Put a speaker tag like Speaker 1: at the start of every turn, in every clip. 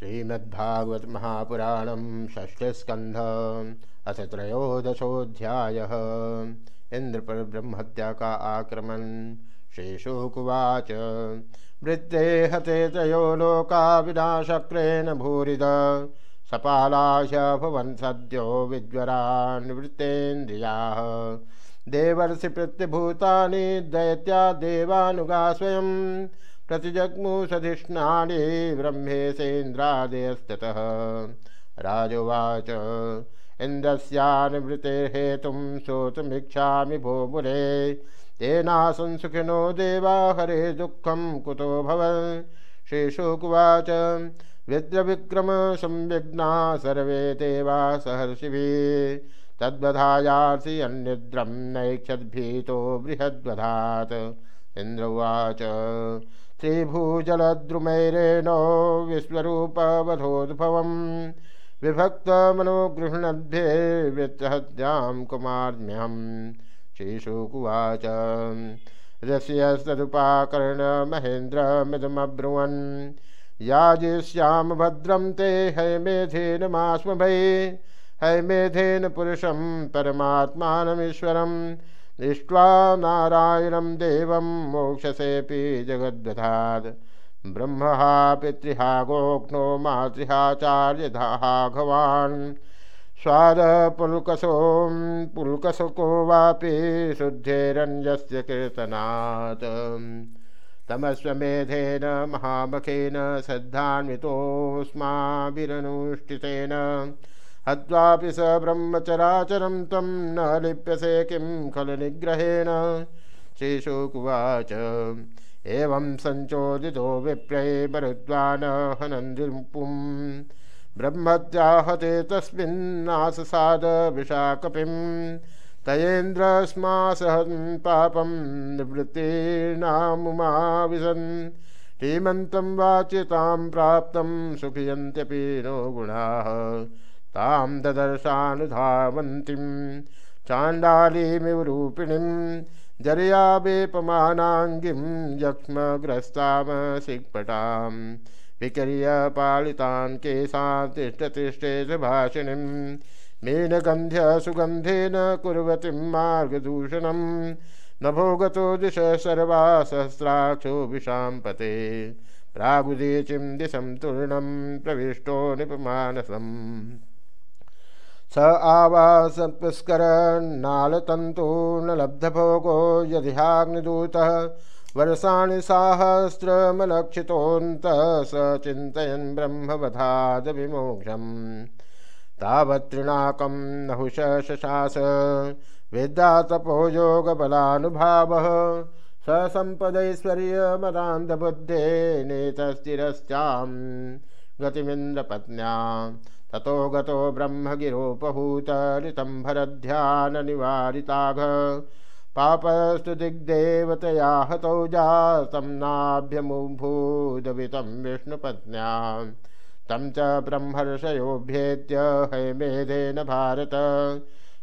Speaker 1: श्रीमद्भागवत महापुराण षष्ठस्कंध अथ त्रयोदशोध्याय इंद्र पर ब्रह्मत्या का आक्रमण। शेषुकुवाच। वृत्ते हते त्रयो लोका विनाशक्रेण भूरिद। सपालाश भवन सद्यो विज्वरा निवृत्तेन्द्रिया देवर्षि प्रत्यभूतानि दैत्या देवानुगा स्वयं प्रतिजग्मुषधिष्णानि ब्रह्मेशेन्द्रादयस्ततः राजोवाच, इन्द्रस्यानुवृतेर्हेतुं श्रोतुमिच्छामि भो मुने तेनासंसुखिनो देवा हरे दुःखं कुतो भवन् श्रीशुकुवाच, विद्रविक्रम संविघ्ना सर्वे देवा सहर्षिभिः। तद्वधायासि अन्निद्रं नैक्षद्भीतो बृहद्वधात्। इन्द्र उवाच श्रीभूजलद्रुमैरेणो विश्वरूपवधोद्भवम् विभक्तमनुगृह्णद्भिर्वित्रहत्यां कुमार्म्यहम्। श्रीशुकुवाच। रस्यस्तदुपाकर्णमहेन्द्रमिदमब्रुवन् याजिष्याम भद्रं ते हैमेधेन मास्म भै हैमेधेन पुरुषं परमात्मानमीश्वरम्। दृष्ट्वा नारायणं देवं मोक्षसेऽपि जगद्वधात्। ब्रह्महा, पितृहा गोक्नो मातृहाचार्यधाः भवान् स्वादपुल्कसो, पुल्कसको वापि शुद्धेरन्यस्य कीर्तनात्। तमस्वमेधेन, महामखेन, श्रद्धान्वितोऽस्माभिरनुष्ठितेन। हत्वापि स ब्रह्मचराचरं तं न लिप्यसे किं खलु निग्रहेण? श्रीशुकुवाच एवं सञ्चोदितो विप्रये मरुद्वान हनन्दिपुं ब्रह्मत्याहते तस्मिन्नाससाद विशाकपिं तयेन्द्रस्मासहं पापं निवृत्तिर्नामुमाविशन्। श्रीमन्तं वाच्यतां प्राप्तं सुखयन्त्यपि नो गुणाः। तां ददर्शानुधावन्तीं चाण्डालीमिव रूपिणीं जर्यावेपमानाङ्गीं यक्ष्मग्रस्तामसिक्पटां विकर्य पालितान् केशान् तिष्ठतिष्ठे सुभाषिणीं मीनगन्ध्य सुगन्धेन कुर्वतीं मार्गदूषणं नभोगतो दिश सर्वा सहस्राक्षो विशाम्पते प्रागुदीचिं दिशं तूर्णं प्रविष्टो निपमानसम्। स आवास आवासपुष्करन्नालतन्तु न लब्धभोगो यदिहाग्निदूतः वर्षाणि साहस्रमलक्षितोऽन्तः स चिन्तयन् ब्रह्मवधादविमोक्षम्। तावत्रिणाकं नहुष शशास विद्यातपो योगबलानुभावः स सम्पदैश्वर्यमदान्धबुद्धे नेतस्थिरश्चां गतिमिन्द्रपत्न्याम् ततो गतो ब्रह्मगिरोपहूतरितम्भरध्याननिवारिताघ पापस्तु दिग्देवतया हतौ जातं नाभ्यमुभूदवितं विष्णुपत्न्यां। तं च ब्रह्मर्षयोभ्येत्य हैमेधेन भारत।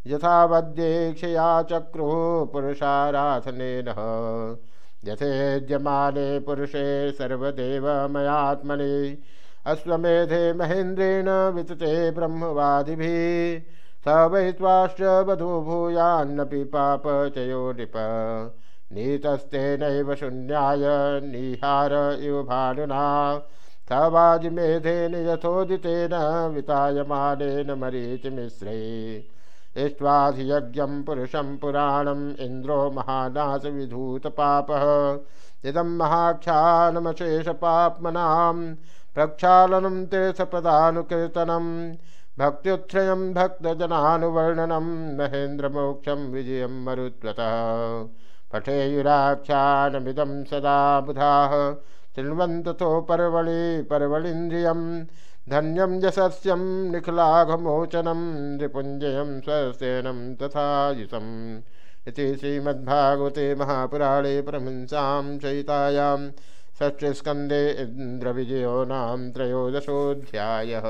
Speaker 1: यथावद्येक्षया चक्रुः पुरुषाराधनेन। यथेद्यमाने पुरुषे अश्वमेधे महेन्द्रेण वितते ब्रह्मवादिभिः स वै त्वाश्च वधू भूयान्नपि पापचयो नृप। नीतस्तेनैव शून्याय निहार इव भानुना। स वाजिमेधेन यथोदितेन वितायमानेन मरीचिमिश्रे इष्ट्वाधियज्ञं पुरुषं पुराणम् इन्द्रो महानाशविधूतपापः इदं महाख्यानमशेषपाप्मनाम् प्रक्षालनं तीर्थपदानुकीर्तनं भक्त्युत्थ्रयं भक्तजनानुवर्णनं, महेन्द्रमोक्षं विजयं मरुत्वतः पठेयुराख्यानमिदं सदा बुधाः शृण्वन्ततो पर्वणि पर्वणीन्द्रियं, धन्यं यशस्यं निखलाघमोचनं, नृपुञ्जयं स्वसेनं तथायुषम् इति श्रीमद्भागवते महापुराणे परमहंसां चयितायां षष्ठस्कन्धे इन्द्रविजयो नाम त्रयोदशोऽध्यायः।